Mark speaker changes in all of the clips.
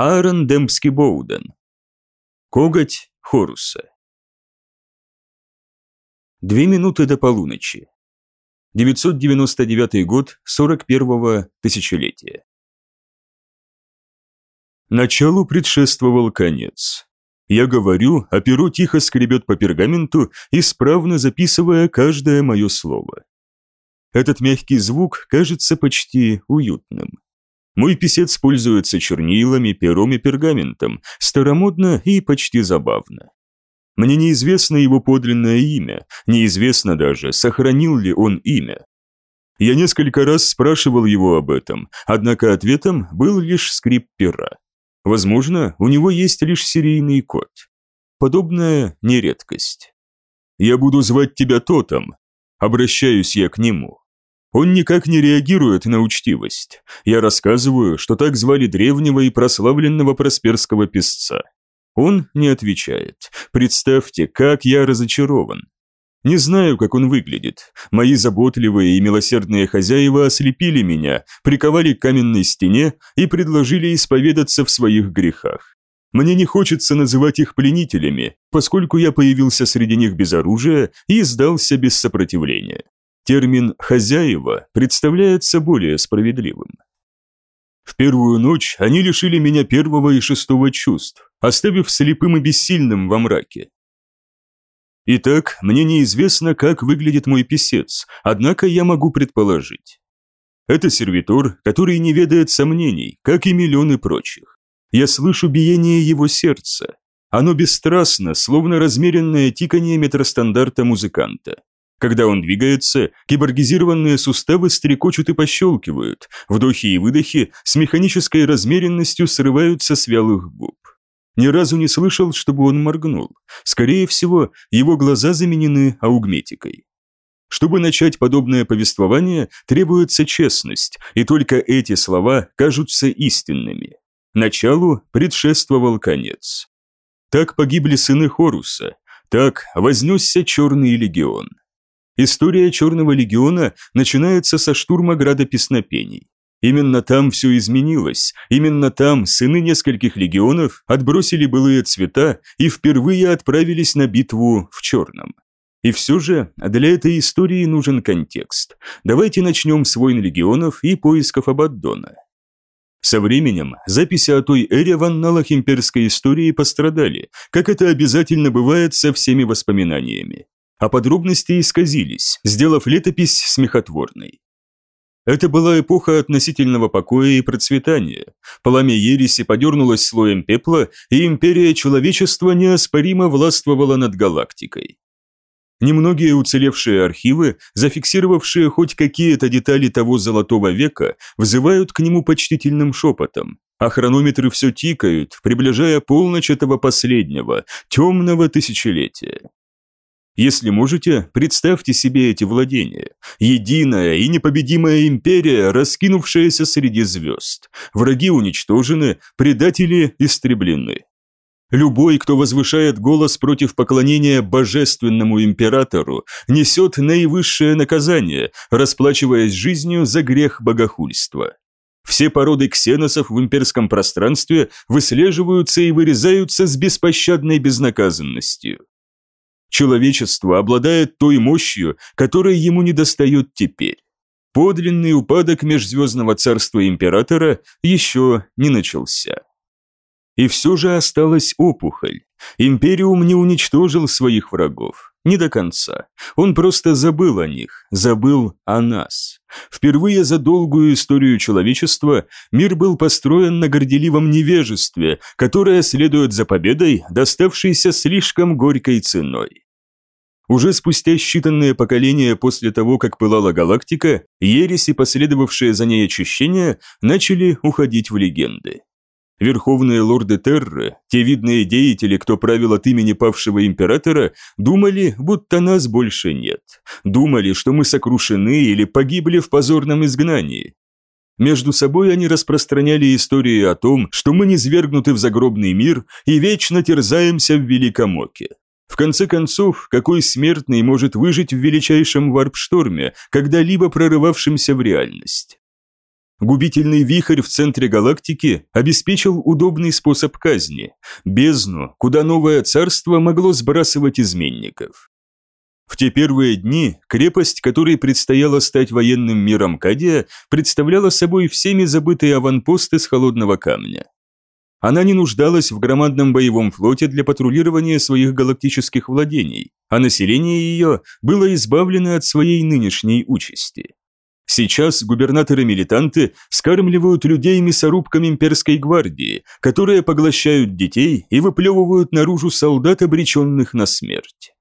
Speaker 1: Аарон Демпский Боуден. Коготь Хоруса. Две минуты до полуночи. 999 год 41-го тысячелетия. Началу предшествовал конец. Я говорю, а перо тихо скребет по пергаменту, исправно записывая каждое мое слово. Этот мягкий звук кажется почти уютным. Мой писец пользуется чернилами, пером и пергаментом, старомодно и почти забавно. Мне неизвестно его подлинное имя, неизвестно даже, сохранил ли он имя. Я несколько раз спрашивал его об этом, однако ответом был лишь скрип пера. Возможно, у него есть лишь серийный код. Подобная не редкость. «Я буду звать тебя Тотом», обращаюсь я к нему. Он никак не реагирует на учтивость. Я рассказываю, что так звали древнего и прославленного просперского писца. Он не отвечает. Представьте, как я разочарован. Не знаю, как он выглядит. Мои заботливые и милосердные хозяева ослепили меня, приковали к каменной стене и предложили исповедаться в своих грехах. Мне не хочется называть их пленителями, поскольку я появился среди них без оружия и сдался без сопротивления. Термин «хозяева» представляется более справедливым. В первую ночь они лишили меня первого и шестого чувств, оставив слепым и бессильным во мраке. Итак, мне неизвестно, как выглядит мой писец, однако я могу предположить. Это сервитор, который не ведает сомнений, как и миллионы прочих. Я слышу биение его сердца. Оно бесстрастно, словно размеренное тиканье метростандарта музыканта. Когда он двигается, киборгизированные суставы стрекочут и пощелкивают, вдохи и выдохи с механической размеренностью срываются с вялых губ. Ни разу не слышал, чтобы он моргнул. Скорее всего, его глаза заменены аугметикой. Чтобы начать подобное повествование, требуется честность, и только эти слова кажутся истинными. Началу предшествовал конец. Так погибли сыны Хоруса, так вознесся Черный легион. История Черного легиона начинается со штурма града песнопений. Именно там все изменилось, именно там сыны нескольких легионов отбросили былые цвета и впервые отправились на битву в черном. И все же для этой истории нужен контекст. Давайте начнем с войн легионов и поисков Абаддона. Со временем записи о той эре в анналах имперской истории пострадали, как это обязательно бывает со всеми воспоминаниями а подробности исказились, сделав летопись смехотворной. Это была эпоха относительного покоя и процветания. Пламя ереси подернулось слоем пепла, и империя человечества неоспоримо властвовала над галактикой. Немногие уцелевшие архивы, зафиксировавшие хоть какие-то детали того золотого века, вызывают к нему почтительным шепотом, а хронометры все тикают, приближая полночь этого последнего, темного тысячелетия. Если можете, представьте себе эти владения. Единая и непобедимая империя, раскинувшаяся среди звезд. Враги уничтожены, предатели истреблены. Любой, кто возвышает голос против поклонения божественному императору, несет наивысшее наказание, расплачиваясь жизнью за грех богохульства. Все породы ксеносов в имперском пространстве выслеживаются и вырезаются с беспощадной безнаказанностью. Человечество обладает той мощью, которой ему недостает теперь. Подлинный упадок межзвездного царства императора еще не начался. И все же осталась опухоль. Империум не уничтожил своих врагов. Не до конца. Он просто забыл о них, забыл о нас. Впервые за долгую историю человечества мир был построен на горделивом невежестве, которое следует за победой, доставшейся слишком горькой ценой. Уже спустя считанные поколения после того, как пылала галактика, ересь и последовавшие за ней очищения начали уходить в легенды. Верховные лорды Терры, те видные деятели, кто правил от имени павшего императора, думали, будто нас больше нет. Думали, что мы сокрушены или погибли в позорном изгнании. Между собой они распространяли истории о том, что мы низвергнуты в загробный мир и вечно терзаемся в Великом Оке. В конце концов, какой смертный может выжить в величайшем варп-шторме, когда-либо прорывавшемся в реальность? Губительный вихрь в центре галактики обеспечил удобный способ казни – бездну, куда новое царство могло сбрасывать изменников. В те первые дни крепость, которой предстояло стать военным миром Кадия, представляла собой всеми забытые аванпосты из холодного камня. Она не нуждалась в громадном боевом флоте для патрулирования своих галактических владений, а население ее было избавлено от своей нынешней участи. Сейчас губернаторы-милитанты скармливают людей мясорубками имперской гвардии, которые поглощают детей и выплевывают наружу солдат, обреченных на смерть.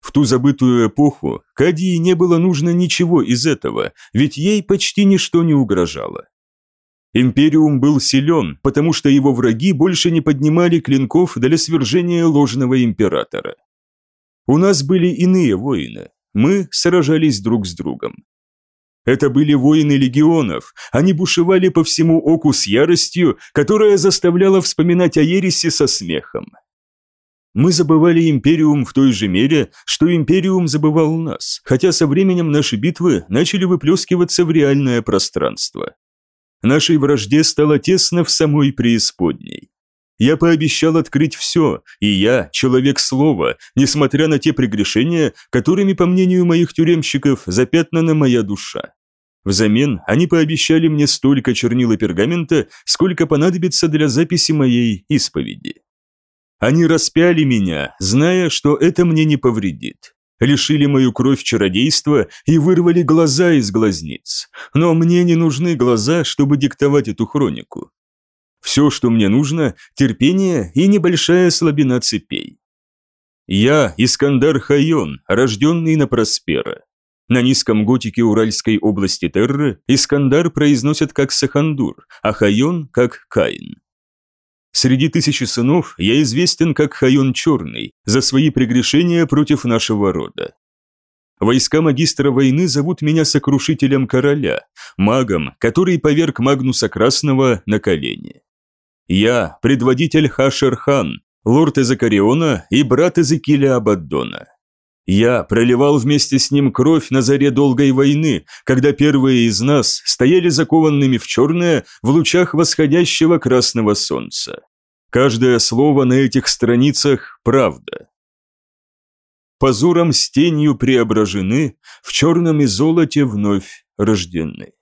Speaker 1: В ту забытую эпоху Кадии не было нужно ничего из этого, ведь ей почти ничто не угрожало. Империум был силен, потому что его враги больше не поднимали клинков для свержения ложного императора. У нас были иные воины, мы сражались друг с другом. Это были воины легионов, они бушевали по всему оку с яростью, которая заставляла вспоминать о Ересе со смехом. Мы забывали Империум в той же мере, что Империум забывал нас, хотя со временем наши битвы начали выплескиваться в реальное пространство. Нашей вражде стало тесно в самой преисподней. Я пообещал открыть все, и я, человек слова, несмотря на те прегрешения, которыми, по мнению моих тюремщиков, запятнана моя душа. Взамен они пообещали мне столько чернил и пергамента, сколько понадобится для записи моей исповеди. Они распяли меня, зная, что это мне не повредит. Лишили мою кровь чародейства и вырвали глаза из глазниц. Но мне не нужны глаза, чтобы диктовать эту хронику. Все, что мне нужно – терпение и небольшая слабина цепей. Я Искандар Хайон, рожденный на Проспера. На низком готике Уральской области Терры Искандар произносят как Сахандур, а Хайон как Каин. Среди тысячи сынов я известен как Хайон Черный за свои прегрешения против нашего рода. Войска магистра войны зовут меня сокрушителем короля, магом, который поверг Магнуса Красного на колени. Я предводитель Хашер-хан, лорд Эзакариона и брат Эзекиля Абаддона. Я проливал вместе с ним кровь на заре долгой войны, когда первые из нас стояли закованными в черное в лучах восходящего красного солнца. Каждое слово на этих страницах – правда. Позором с тенью преображены, в черном и золоте вновь рождены.